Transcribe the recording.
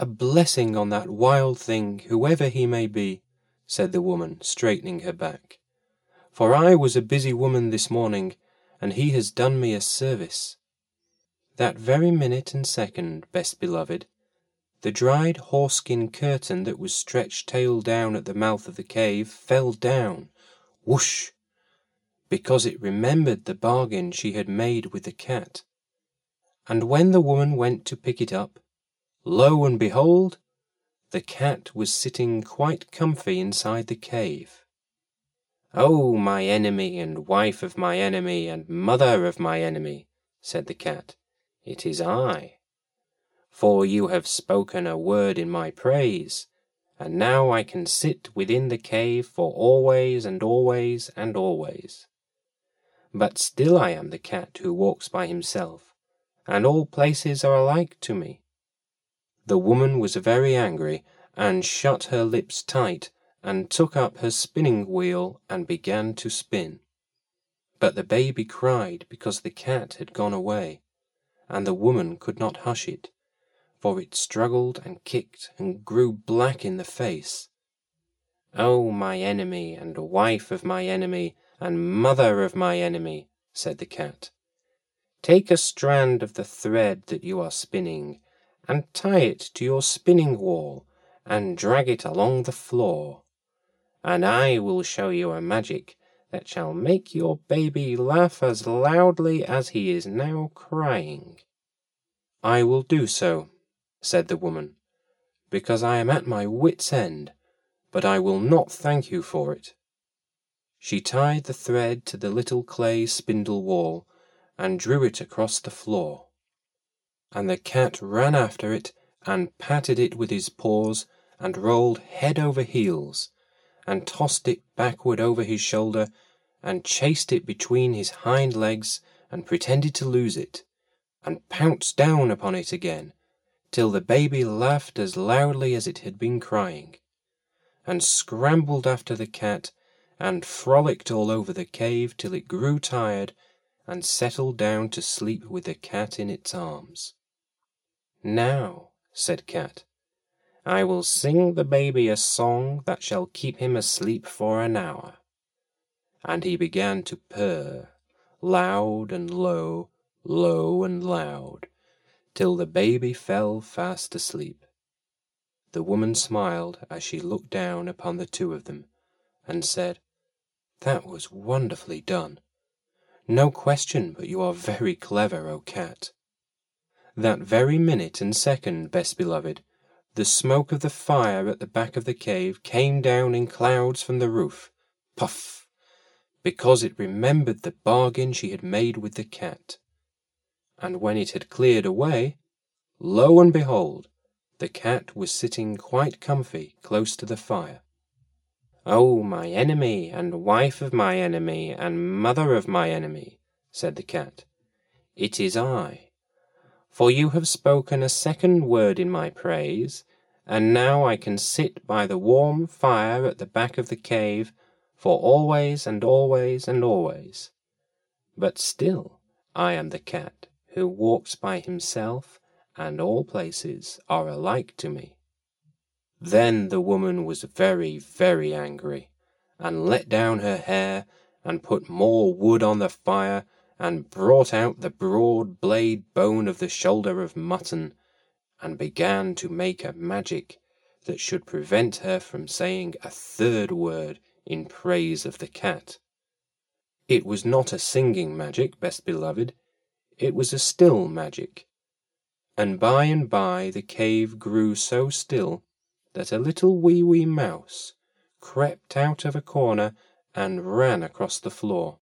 A blessing on that wild thing, whoever he may be, said the woman, straightening her back. For I was a busy woman this morning, and he has done me a service. That very minute and second, best beloved, the dried horseskin curtain that was stretched tail down at the mouth of the cave fell down, whoosh, because it remembered the bargain she had made with the cat. And when the woman went to pick it up, lo and behold, the cat was sitting quite comfy inside the cave. Oh, my enemy, and wife of my enemy, and mother of my enemy, said the cat, it is I for you have spoken a word in my praise, and now I can sit within the cave for always and always and always. But still I am the cat who walks by himself, and all places are alike to me. The woman was very angry, and shut her lips tight, and took up her spinning wheel and began to spin. But the baby cried because the cat had gone away, and the woman could not hush it for it struggled and kicked and grew black in the face. Oh, my enemy, and wife of my enemy, and mother of my enemy, said the cat. Take a strand of the thread that you are spinning, and tie it to your spinning wheel, and drag it along the floor. And I will show you a magic that shall make your baby laugh as loudly as he is now crying. I will do so, said the woman, because I am at my wit's end, but I will not thank you for it. She tied the thread to the little clay spindle whorl and drew it across the floor. And the cat ran after it and patted it with his paws and rolled head over heels and tossed it backward over his shoulder and chased it between his hind legs and pretended to lose it and pounced down upon it again till the baby laughed as loudly as it had been crying, and scrambled after the cat, and frolicked all over the cave till it grew tired, and settled down to sleep with the cat in its arms. Now, said Cat, I will sing the baby a song that shall keep him asleep for an hour. And he began to purr, loud and low, low and loud, till the baby fell fast asleep. The woman smiled as she looked down upon the two of them, and said, That was wonderfully done. No question but you are very clever, O cat. That very minute and second, best beloved, the smoke of the fire at the back of the cave came down in clouds from the roof, puff, because it remembered the bargain she had made with the cat and when it had cleared away, lo and behold, the cat was sitting quite comfy close to the fire. Oh, my enemy, and wife of my enemy, and mother of my enemy, said the cat, it is I. For you have spoken a second word in my praise, and now I can sit by the warm fire at the back of the cave for always and always and always. But still I am the cat who walks by himself, and all places are alike to me. Then the woman was very, very angry, and let down her hair, and put more wood on the fire, and brought out the broad blade bone of the shoulder of mutton, and began to make a magic that should prevent her from saying a third word in praise of the cat. It was not a singing magic, best beloved, it was a still magic. And by and by the cave grew so still that a little wee wee mouse crept out of a corner and ran across the floor.